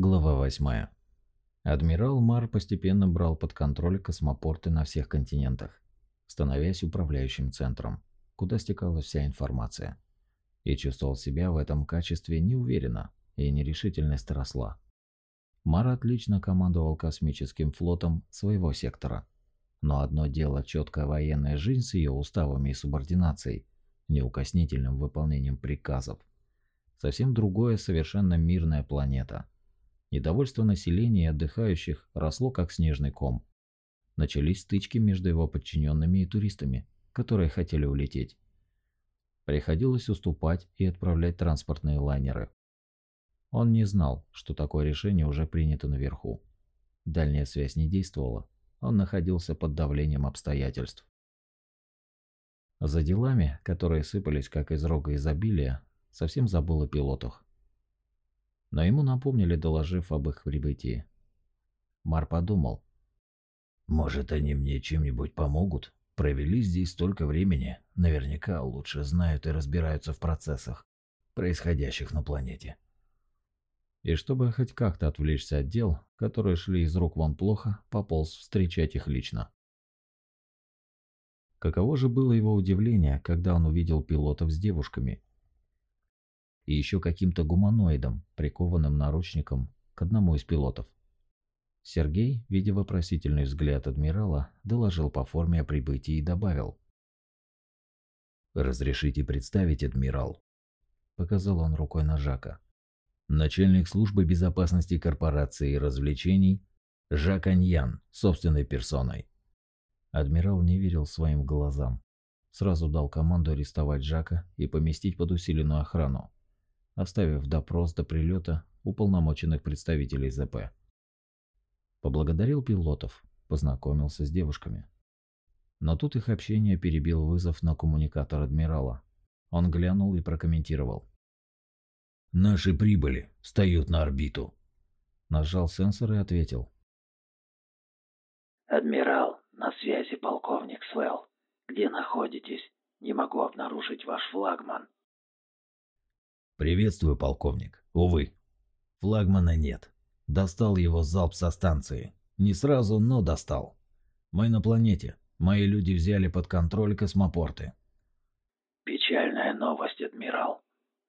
Глава 8. Адмирал Мар постепенно брал под контроль космопорты на всех континентах, становясь управляющим центром, куда стекалась вся информация. И чувствовал себя в этом качестве неуверенно, и нерешительность росла. Мар отлично командовал космическим флотом своего сектора. Но одно дело четкая военная жизнь с ее уставами и субординацией, неукоснительным выполнением приказов. Совсем другое совершенно мирная планета – Недовольство населения и отдыхающих росло как снежный ком. Начались стычки между его подчиненными и туристами, которые хотели улететь. Приходилось уступать и отправлять транспортные лайнеры. Он не знал, что такое решение уже принято наверху. Дальняя связь не действовала, он находился под давлением обстоятельств. За делами, которые сыпались как из рога изобилия, совсем забыл о пилотах но ему напомнили, доложив об их прибытии. Мар подумал. «Может, они мне чем-нибудь помогут? Провели здесь столько времени, наверняка лучше знают и разбираются в процессах, происходящих на планете». И чтобы хоть как-то отвлечься от дел, которые шли из рук вон плохо, пополз встречать их лично. Каково же было его удивление, когда он увидел пилотов с девушками, и еще каким-то гуманоидом, прикованным наручником к одному из пилотов. Сергей, видя вопросительный взгляд адмирала, доложил по форме о прибытии и добавил. «Разрешите представить, адмирал?» Показал он рукой на Жака. «Начальник службы безопасности корпорации развлечений Жак Аньян, собственной персоной». Адмирал не верил своим глазам. Сразу дал команду арестовать Жака и поместить под усиленную охрану оставив допрос до прилета уполномоченных представителей ЗП. Поблагодарил пилотов, познакомился с девушками. Но тут их общение перебил вызов на коммуникатор адмирала. Он глянул и прокомментировал. «Наши прибыли, встают на орбиту». Нажал сенсор и ответил. «Адмирал, на связи полковник Свел. Где находитесь? Не могу обнаружить ваш флагман». «Приветствую, полковник. Увы, флагмана нет. Достал его залп со станции. Не сразу, но достал. Мы на планете. Мои люди взяли под контроль космопорты». «Печальная новость, адмирал.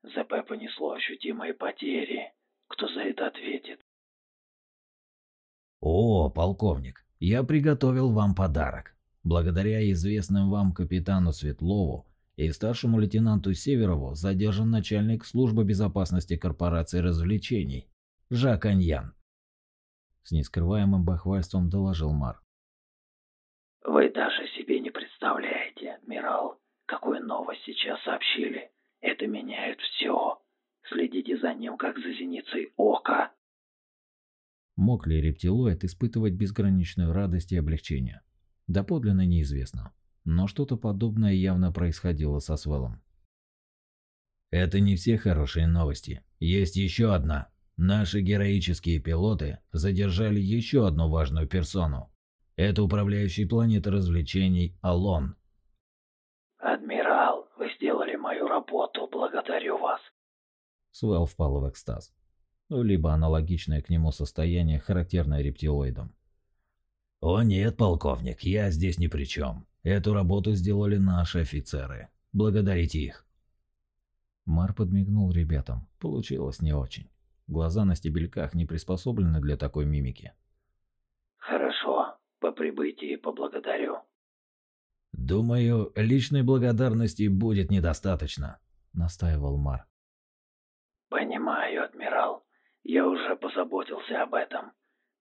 ЗП понесло ощутимые потери. Кто за это ответит?» «О, полковник, я приготовил вам подарок. Благодаря известным вам капитану Светлову и старшему лейтенанту Северову задержан начальник службы безопасности корпорации развлечений Жак Аньян. С нескрываемым бахвальством доложил Мар. «Вы даже себе не представляете, адмирал, какую новость сейчас сообщили. Это меняет все. Следите за ним, как за зеницей ока». Мог ли рептилоид испытывать безграничную радость и облегчение? Доподлинно неизвестно но что-то подобное явно происходило со Свелом. Это не все хорошие новости. Есть еще одна. Наши героические пилоты задержали еще одну важную персону. Это управляющий планеты развлечений Алон. «Адмирал, вы сделали мою работу, благодарю вас». Свел впал в экстаз. Ну, либо аналогичное к нему состояние, характерное рептилоидам. «О нет, полковник, я здесь ни при чем. Эту работу сделали наши офицеры. Благодарите их. Мар подмигнул ребятам. Получилось не очень. Глаза на стебельках не приспособлены для такой мимики. Хорошо, по прибытии поблагодарю. Думаю, личной благодарности будет недостаточно, настаивал Мар. Понимаю, адмирал. Я уже позаботился об этом.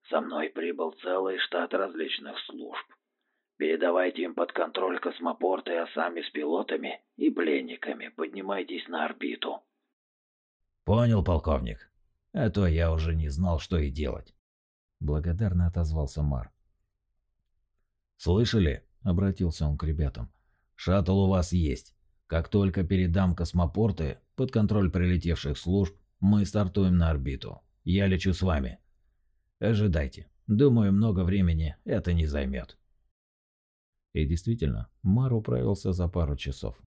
Со мной прибыл целый штат различных служб. Передавайте им под контроль космопорты, а сами с пилотами и пленниками поднимайтесь на орбиту. Понял, полковник. А то я уже не знал, что и делать. Благодарно отозвался Мар. Слышали? Обратился он к ребятам. Шаттл у вас есть. Как только передам космопорты под контроль прилетевших служб, мы стартуем на орбиту. Я лечу с вами. Ожидайте. Думаю, много времени это не займет. И действительно, Мар управился за пару часов.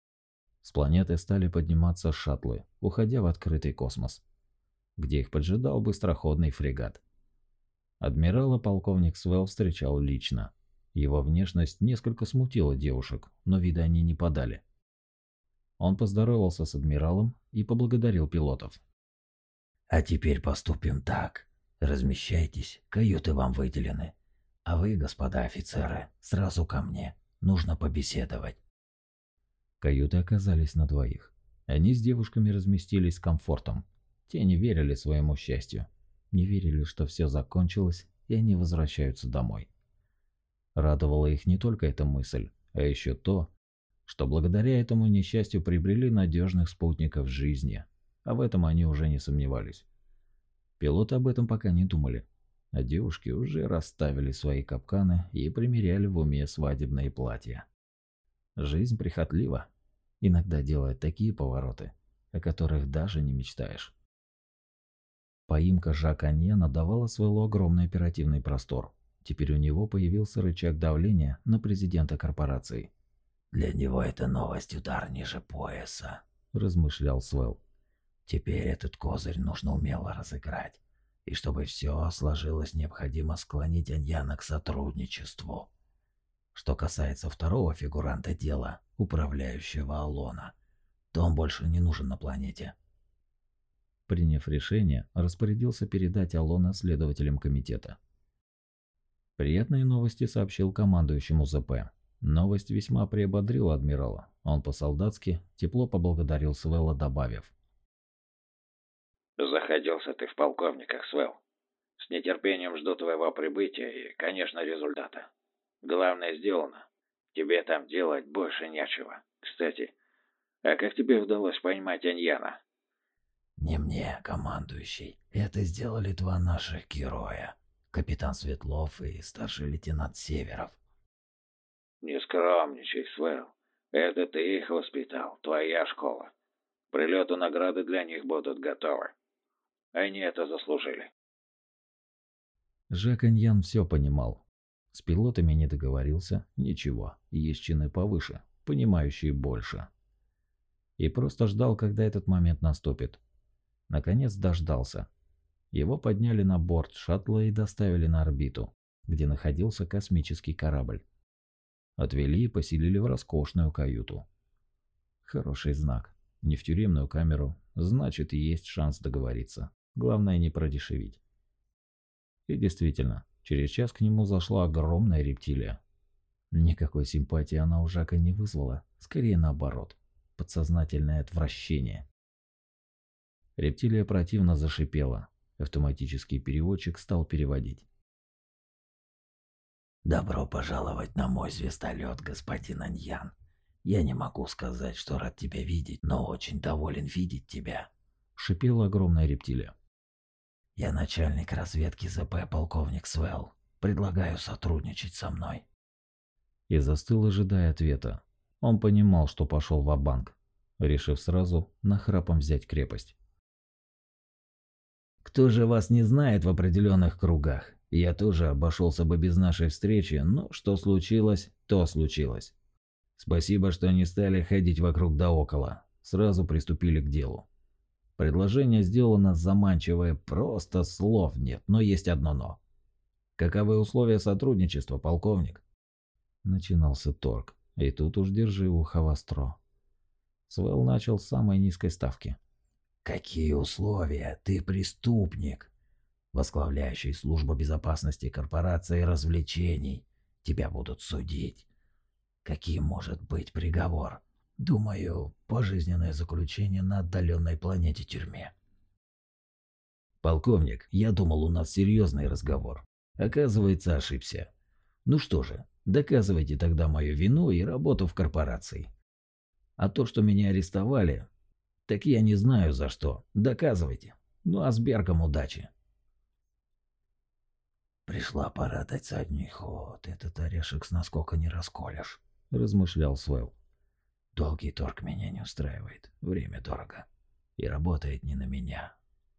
С планеты стали подниматься шаттлы, уходя в открытый космос. где их поджидал быстроходный фрегат. Адмирала полковник Свел встречал лично. Его внешность несколько смутила девушек, но вида они не подали. Он поздоровался с адмиралом и поблагодарил пилотов. «А теперь поступим так. Размещайтесь, каюты вам выделены. А вы, господа офицеры, сразу ко мне. Нужно побеседовать». Каюты оказались на двоих. Они с девушками разместились с комфортом. Те не верили своему счастью. Не верили, что все закончилось, и они возвращаются домой. Радовала их не только эта мысль, а еще то, что благодаря этому несчастью приобрели надежных спутников жизни, а в этом они уже не сомневались. Пилоты об этом пока не думали, а девушки уже расставили свои капканы и примеряли в уме свадебные платья. Жизнь прихотлива, иногда делает такие повороты, о которых даже не мечтаешь. Поимка Жака Аньена давала своему огромный оперативный простор. Теперь у него появился рычаг давления на президента корпорации. «Для него это новость удар ниже пояса», – размышлял Свел. «Теперь этот козырь нужно умело разыграть. И чтобы все сложилось, необходимо склонить Аньяна к сотрудничеству. Что касается второго фигуранта дела, управляющего Алона, то он больше не нужен на планете. Приняв решение, распорядился передать Алона следователям комитета. Приятные новости сообщил командующему ЗП. Новость весьма приободрила адмирала. Он по-солдатски тепло поблагодарил Свелла, добавив. «Заходился ты в полковниках, Свел. С нетерпением жду твоего прибытия и, конечно, результата. Главное сделано. Тебе там делать больше нечего. Кстати, а как тебе удалось поймать Аньяна?» Не мне, командующий. Это сделали два наших героя. Капитан Светлов и старший лейтенант Северов. Не скромничай, Свел. Это ты их воспитал, твоя школа. Прилету награды для них будут готовы. Они это заслужили. Жак Аньян все понимал. С пилотами не договорился, ничего, есть чины повыше, понимающие больше. И просто ждал, когда этот момент наступит. Наконец дождался. Его подняли на борт шаттла и доставили на орбиту, где находился космический корабль. Отвели и поселили в роскошную каюту. Хороший знак. Не в тюремную камеру, значит есть шанс договориться. Главное не продешевить. И действительно, через час к нему зашла огромная рептилия. Никакой симпатии она у Жака не вызвала, скорее наоборот, подсознательное отвращение. Рептилия противно зашипела. Автоматический переводчик стал переводить. «Добро пожаловать на мой звездолет, господин Аньян. Я не могу сказать, что рад тебя видеть, но очень доволен видеть тебя», — шипела огромная рептилия. «Я начальник разведки ЗП, полковник Свел. Предлагаю сотрудничать со мной». И застыл, ожидая ответа. Он понимал, что пошел в банк решив сразу нахрапом взять крепость. Кто же вас не знает в определенных кругах? Я тоже обошелся бы без нашей встречи, но что случилось, то случилось. Спасибо, что не стали ходить вокруг да около. Сразу приступили к делу. Предложение сделано заманчивое, просто слов нет, но есть одно «но». Каковы условия сотрудничества, полковник? Начинался торг, и тут уж держи ухо востро. Свел начал с самой низкой ставки. Какие условия? Ты преступник, возглавляющий службу безопасности корпорации развлечений. Тебя будут судить. Каким может быть приговор? Думаю, пожизненное заключение на отдаленной планете тюрьме. Полковник, я думал, у нас серьезный разговор. Оказывается, ошибся. Ну что же, доказывайте тогда мою вину и работу в корпорации. А то, что меня арестовали, так я не знаю за что. Доказывайте. Ну а с Бергом удачи. Пришла пора дать задний ход. Этот орешек с наскока не расколешь, размышлял Свел. Долгий торг меня не устраивает. Время дорого. И работает не на меня.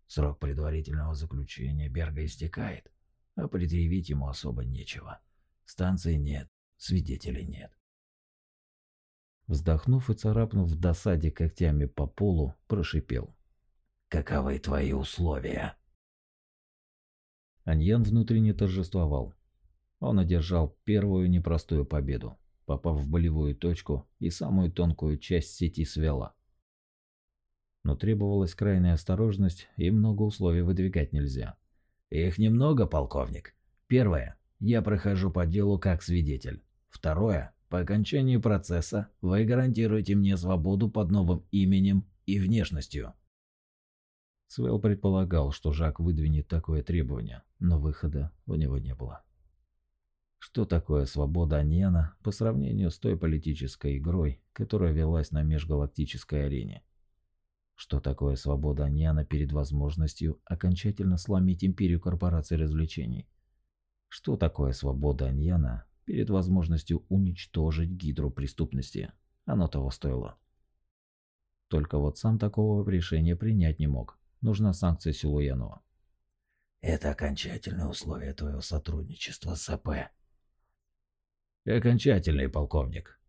Срок предварительного заключения Берга истекает, а предъявить ему особо нечего. Станции нет, свидетелей нет. Вздохнув и царапнув в досаде когтями по полу, прошипел. Каковы твои условия?» Аньян внутренне торжествовал. Он одержал первую непростую победу, попав в болевую точку и самую тонкую часть сети свела. Но требовалась крайняя осторожность, и много условий выдвигать нельзя. «Их немного, полковник. Первое. Я прохожу по делу как свидетель. Второе. По окончании процесса вы гарантируете мне свободу под новым именем и внешностью. Свел предполагал, что Жак выдвинет такое требование, но выхода у него не было. Что такое свобода Аньяна по сравнению с той политической игрой, которая велась на межгалактической арене? Что такое свобода Аньяна перед возможностью окончательно сломить империю корпораций развлечений? Что такое свобода Аньяна перед возможностью уничтожить гидру преступности? Оно того стоило. Только вот сам такого решения принять не мог нужна санкция Силуянова. Это окончательное условие твоего сотрудничества с АП. Окончательный, полковник.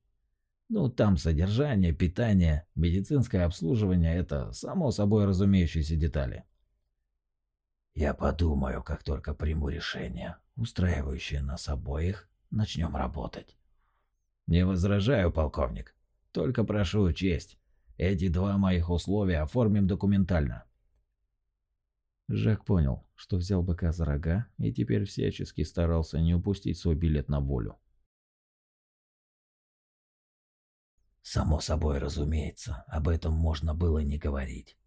Ну, там содержание, питание, медицинское обслуживание – это само собой разумеющиеся детали. Я подумаю, как только приму решение, устраивающее нас обоих, начнем работать. Не возражаю, полковник. Только прошу учесть, эти два моих условия оформим документально. Жак понял, что взял быка за рога и теперь всячески старался не упустить свой билет на волю. Само собой, разумеется, об этом можно было не говорить.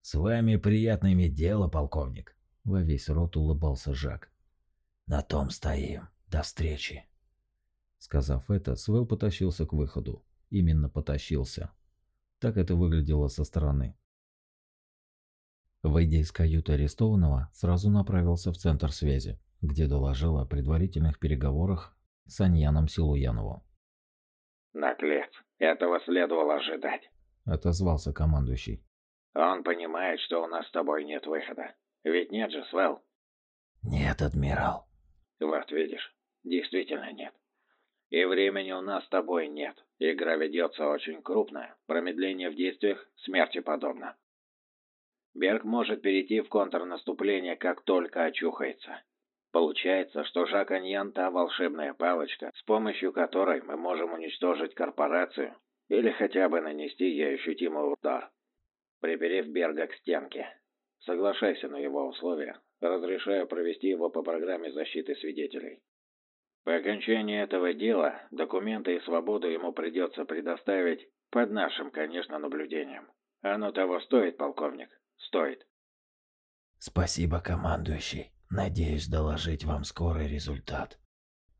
С вами приятно иметь дело, полковник. Во весь рот улыбался Жак. На том стоим. До встречи. Сказав это, Свел потащился к выходу. Именно потащился. Так это выглядело со стороны. Выйдя из каюты арестованного, сразу направился в центр связи, где доложил о предварительных переговорах с Аньяном Силуянову. «Наглец, этого следовало ожидать», — отозвался командующий. «Он понимает, что у нас с тобой нет выхода. Ведь нет же, Свел?» «Нет, адмирал». «Вот видишь, действительно нет. И времени у нас с тобой нет. Игра ведется очень крупная. Промедление в действиях смерти подобно. Берг может перейти в контрнаступление, как только очухается. Получается, что Жак та волшебная палочка, с помощью которой мы можем уничтожить корпорацию или хотя бы нанести ей ощутимый удар, приперев Берга к стенке. Соглашайся на его условия. Разрешаю провести его по программе защиты свидетелей. По окончании этого дела документы и свободу ему придется предоставить под нашим, конечно, наблюдением. Оно того стоит, полковник стоит. Спасибо, командующий. Надеюсь доложить вам скорый результат.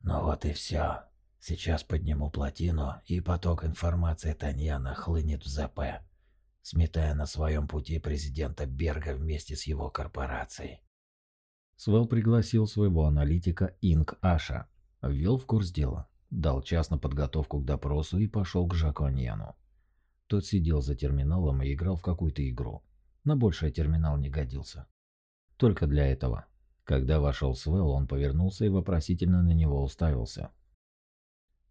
Ну вот и все. Сейчас подниму плотину, и поток информации Таньяна хлынет в ЗП, сметая на своем пути президента Берга вместе с его корпорацией. Свел пригласил своего аналитика Инг Аша, ввел в курс дела, дал час на подготовку к допросу и пошел к Жаку Аньяну. Тот сидел за терминалом и играл в какую-то игру. На большее терминал не годился. Только для этого. Когда вошел Свел, он повернулся и вопросительно на него уставился.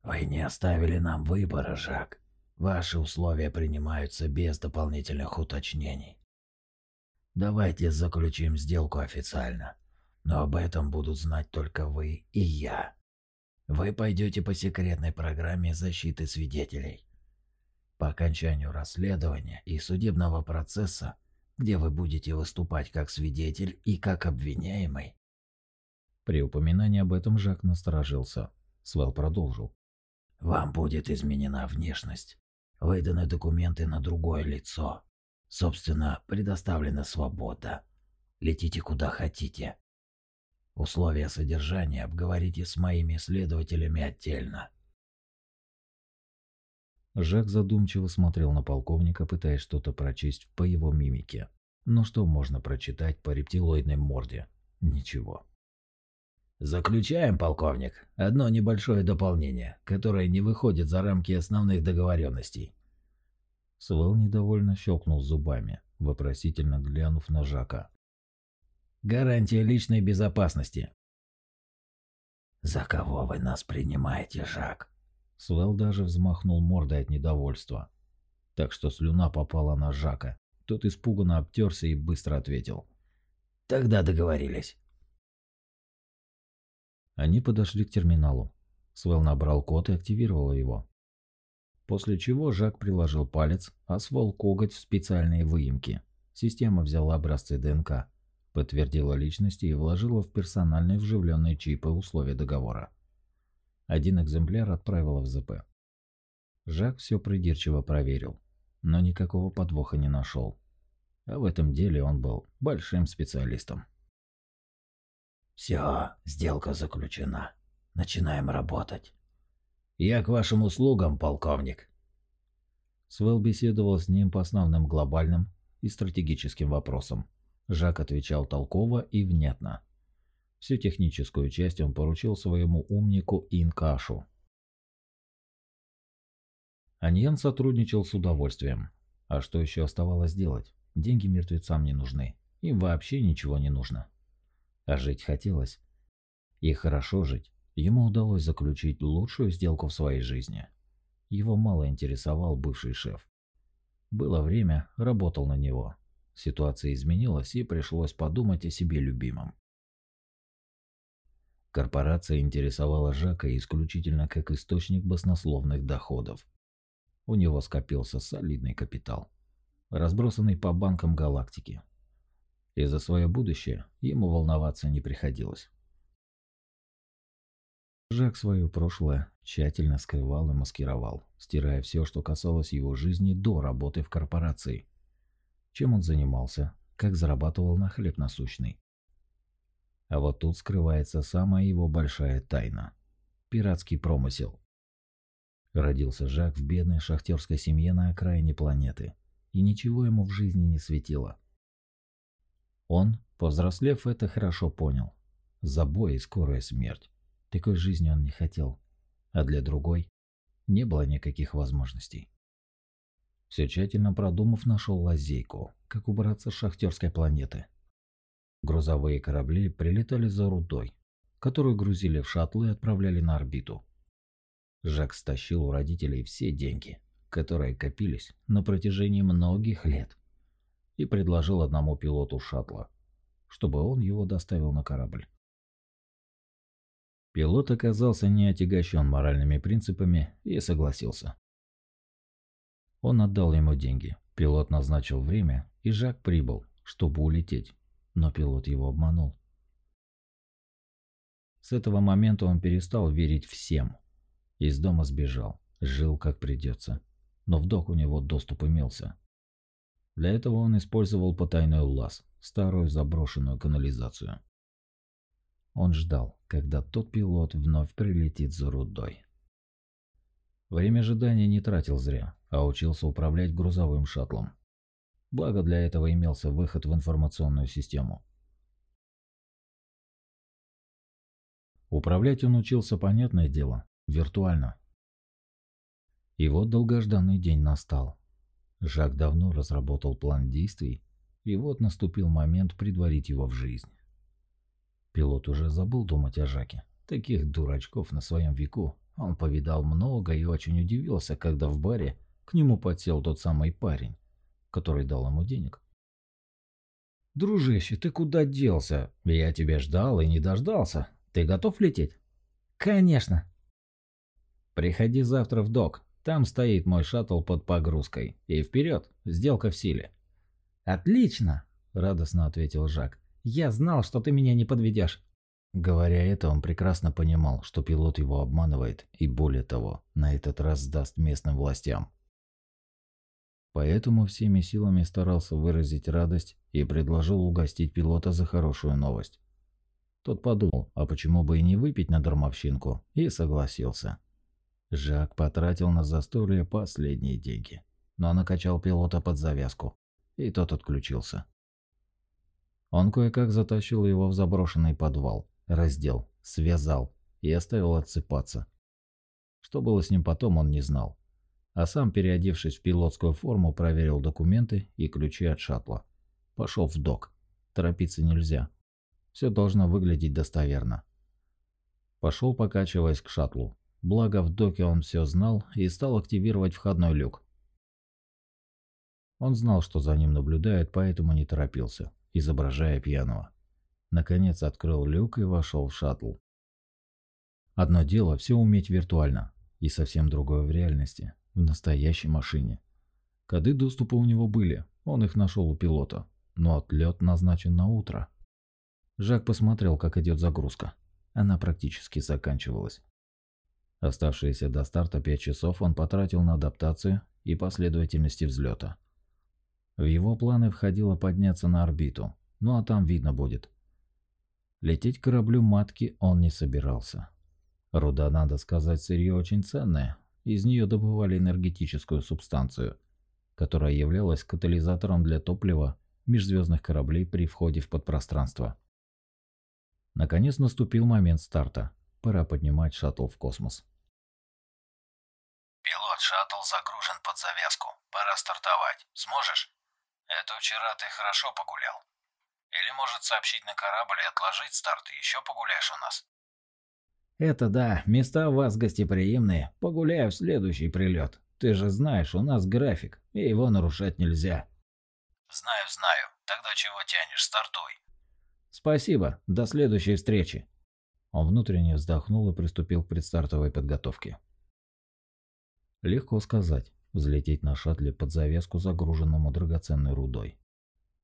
«Вы не оставили нам выбора, Жак. Ваши условия принимаются без дополнительных уточнений. Давайте заключим сделку официально, но об этом будут знать только вы и я. Вы пойдете по секретной программе защиты свидетелей. По окончанию расследования и судебного процесса где вы будете выступать как свидетель и как обвиняемый. При упоминании об этом Жак насторожился. Свел продолжил. Вам будет изменена внешность. Выданы документы на другое лицо. Собственно, предоставлена свобода. Летите куда хотите. Условия содержания обговорите с моими следователями отдельно. Жак задумчиво смотрел на полковника, пытаясь что-то прочесть по его мимике. Но что можно прочитать по рептилоидной морде? Ничего. Заключаем, полковник, одно небольшое дополнение, которое не выходит за рамки основных договоренностей. Свел недовольно щелкнул зубами, вопросительно глянув на Жака. Гарантия личной безопасности. За кого вы нас принимаете, Жак? Свел даже взмахнул мордой от недовольства, так что слюна попала на Жака, Тот испуганно обтерся и быстро ответил. «Тогда договорились». Они подошли к терминалу. Свел набрал код и активировал его. После чего Жак приложил палец, а Свел коготь в специальные выемки. Система взяла образцы ДНК, подтвердила личности и вложила в персональные вживленные чипы условия договора. Один экземпляр отправила в ЗП. Жак все придирчиво проверил, но никакого подвоха не нашел. А в этом деле он был большим специалистом. «Все, сделка заключена. Начинаем работать». «Я к вашим услугам, полковник». Свел беседовал с ним по основным глобальным и стратегическим вопросам. Жак отвечал толково и внятно. Всю техническую часть он поручил своему умнику Инкашу. Аньян сотрудничал с удовольствием. А что еще оставалось делать? Деньги мертвецам не нужны. Им вообще ничего не нужно. А жить хотелось. И хорошо жить. Ему удалось заключить лучшую сделку в своей жизни. Его мало интересовал бывший шеф. Было время, работал на него. Ситуация изменилась и пришлось подумать о себе любимом. Корпорация интересовала Жака исключительно как источник баснословных доходов. У него скопился солидный капитал, разбросанный по банкам галактики. И за свое будущее ему волноваться не приходилось. Жак свое прошлое тщательно скрывал и маскировал, стирая все, что касалось его жизни до работы в корпорации. Чем он занимался, как зарабатывал на хлеб насущный. А вот тут скрывается самая его большая тайна – пиратский промысел. Родился Жак в бедной шахтерской семье на окраине планеты, и ничего ему в жизни не светило. Он, повзрослев, это хорошо понял. Забой и скорая смерть. Такой жизни он не хотел, а для другой не было никаких возможностей. Все тщательно продумав, нашел лазейку, как убраться с шахтерской планеты – Грузовые корабли прилетали за рудой, которую грузили в шаттлы и отправляли на орбиту. Жак стащил у родителей все деньги, которые копились на протяжении многих лет, и предложил одному пилоту шаттла, чтобы он его доставил на корабль. Пилот оказался не отягощен моральными принципами и согласился. Он отдал ему деньги, пилот назначил время, и Жак прибыл, чтобы улететь но пилот его обманул. С этого момента он перестал верить всем. Из дома сбежал, жил как придется, но в док у него доступ имелся. Для этого он использовал потайной лаз, старую заброшенную канализацию. Он ждал, когда тот пилот вновь прилетит за рудой. Время ожидания не тратил зря, а учился управлять грузовым шаттлом. Благо для этого имелся выход в информационную систему. Управлять он учился, понятное дело, виртуально. И вот долгожданный день настал. Жак давно разработал план действий, и вот наступил момент предварить его в жизнь. Пилот уже забыл думать о Жаке. Таких дурачков на своем веку он повидал много и очень удивился, когда в баре к нему подсел тот самый парень, который дал ему денег. «Дружище, ты куда делся? Я тебя ждал и не дождался. Ты готов лететь?» «Конечно!» «Приходи завтра в док. Там стоит мой шаттл под погрузкой. И вперед, сделка в силе». «Отлично!» – радостно ответил Жак. «Я знал, что ты меня не подведешь». Говоря это, он прекрасно понимал, что пилот его обманывает, и более того, на этот раз сдаст местным властям. Поэтому всеми силами старался выразить радость и предложил угостить пилота за хорошую новость. Тот подумал, а почему бы и не выпить на дармовщинку, и согласился. Жак потратил на застолье последние деньги, но накачал пилота под завязку, и тот отключился. Он кое-как затащил его в заброшенный подвал, раздел, связал и оставил отсыпаться. Что было с ним потом, он не знал а сам, переодевшись в пилотскую форму, проверил документы и ключи от шаттла. Пошел в док. Торопиться нельзя. Все должно выглядеть достоверно. Пошел, покачиваясь к шаттлу. Благо в доке он все знал и стал активировать входной люк. Он знал, что за ним наблюдают, поэтому не торопился, изображая пьяного. Наконец открыл люк и вошел в шаттл. Одно дело все уметь виртуально, и совсем другое в реальности, в настоящей машине. Коды доступа у него были, он их нашел у пилота, но отлет назначен на утро. Жак посмотрел, как идет загрузка. Она практически заканчивалась. Оставшиеся до старта 5 часов он потратил на адаптацию и последовательности взлета. В его планы входило подняться на орбиту, ну а там видно будет. Лететь к кораблю матки он не собирался. Руда, надо сказать, сырье очень ценное. Из нее добывали энергетическую субстанцию, которая являлась катализатором для топлива межзвездных кораблей при входе в подпространство. Наконец наступил момент старта. Пора поднимать шаттл в космос. «Пилот, шаттл загружен под завязку. Пора стартовать. Сможешь? Это вчера ты хорошо погулял. Или может сообщить на корабль и отложить старт, и еще погуляешь у нас?» «Это да, места у вас гостеприимные. Погуляю в следующий прилет. Ты же знаешь, у нас график, и его нарушать нельзя». «Знаю, знаю. Тогда чего тянешь? Стартуй». «Спасибо. До следующей встречи». Он внутренне вздохнул и приступил к предстартовой подготовке. Легко сказать, взлететь на шаттле под завеску, загруженному драгоценной рудой.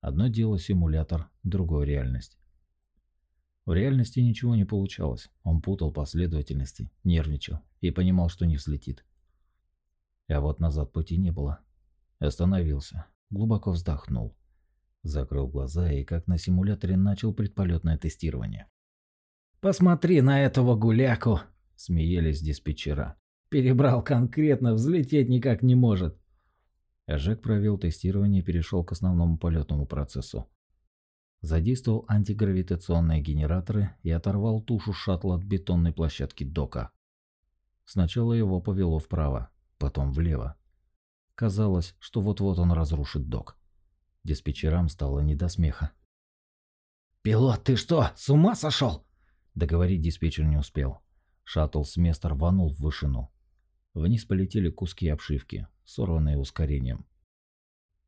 Одно дело симулятор, другое реальность. В реальности ничего не получалось. Он путал последовательности, нервничал и понимал, что не взлетит. А вот назад пути не было. Остановился, глубоко вздохнул. Закрыл глаза и, как на симуляторе, начал предполетное тестирование. «Посмотри на этого гуляку!» – смеялись диспетчера. «Перебрал конкретно, взлететь никак не может!» Жек провел тестирование и перешел к основному полетному процессу. Задействовал антигравитационные генераторы и оторвал тушу шаттла от бетонной площадки дока. Сначала его повело вправо, потом влево. Казалось, что вот-вот он разрушит док. Диспетчерам стало не до смеха. «Пилот, ты что, с ума сошел?» Договорить диспетчер не успел. Шаттл с места рванул в вышину. Вниз полетели куски обшивки, сорванные ускорением.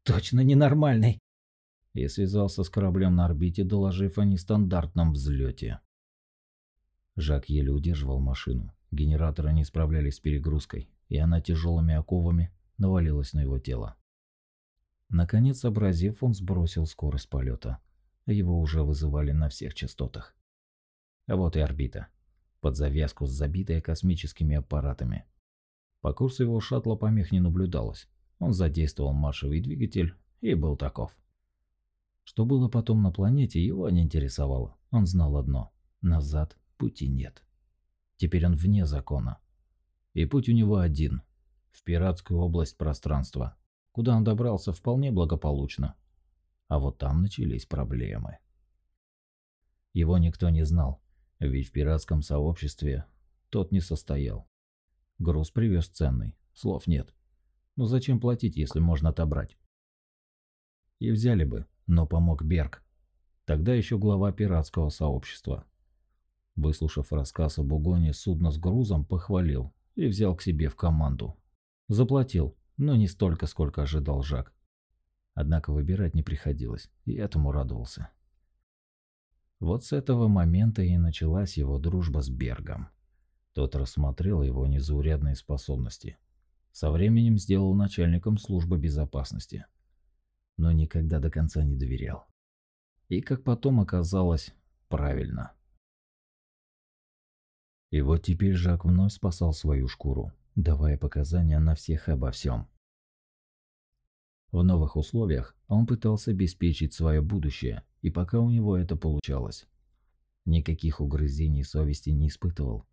«Точно ненормальный!» И связался с кораблем на орбите, доложив о нестандартном взлете. Жак еле удерживал машину. Генераторы не справлялись с перегрузкой, и она тяжелыми оковами навалилась на его тело. Наконец, сообразив, он сбросил скорость полета. Его уже вызывали на всех частотах. А вот и орбита. Под завязку с забитой космическими аппаратами. По курсу его шаттла помех не наблюдалось. Он задействовал маршевый двигатель и был таков. Что было потом на планете, его не интересовало. Он знал одно – назад пути нет. Теперь он вне закона. И путь у него один – в пиратскую область пространства, куда он добрался вполне благополучно. А вот там начались проблемы. Его никто не знал, ведь в пиратском сообществе тот не состоял. Груз привез ценный, слов нет. Но зачем платить, если можно отобрать? И взяли бы, но помог Берг. Тогда еще глава пиратского сообщества. Выслушав рассказ об угоне судна с грузом, похвалил и взял к себе в команду. Заплатил, но не столько, сколько ожидал Жак. Однако выбирать не приходилось, и этому радовался. Вот с этого момента и началась его дружба с Бергом. Тот рассмотрел его незаурядные способности. Со временем сделал начальником службы безопасности. Но никогда до конца не доверял. И, как потом оказалось, правильно. И вот теперь Жак вновь спасал свою шкуру, давая показания на всех обо всем. В новых условиях он пытался обеспечить свое будущее, и пока у него это получалось. Никаких угрызений совести не испытывал,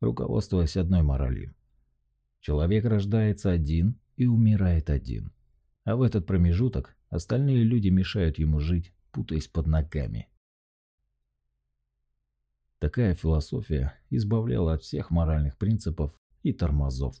руководствуясь одной моралью. Человек рождается один и умирает один. А в этот промежуток остальные люди мешают ему жить, путаясь под ногами. Такая философия избавляла от всех моральных принципов и тормозов.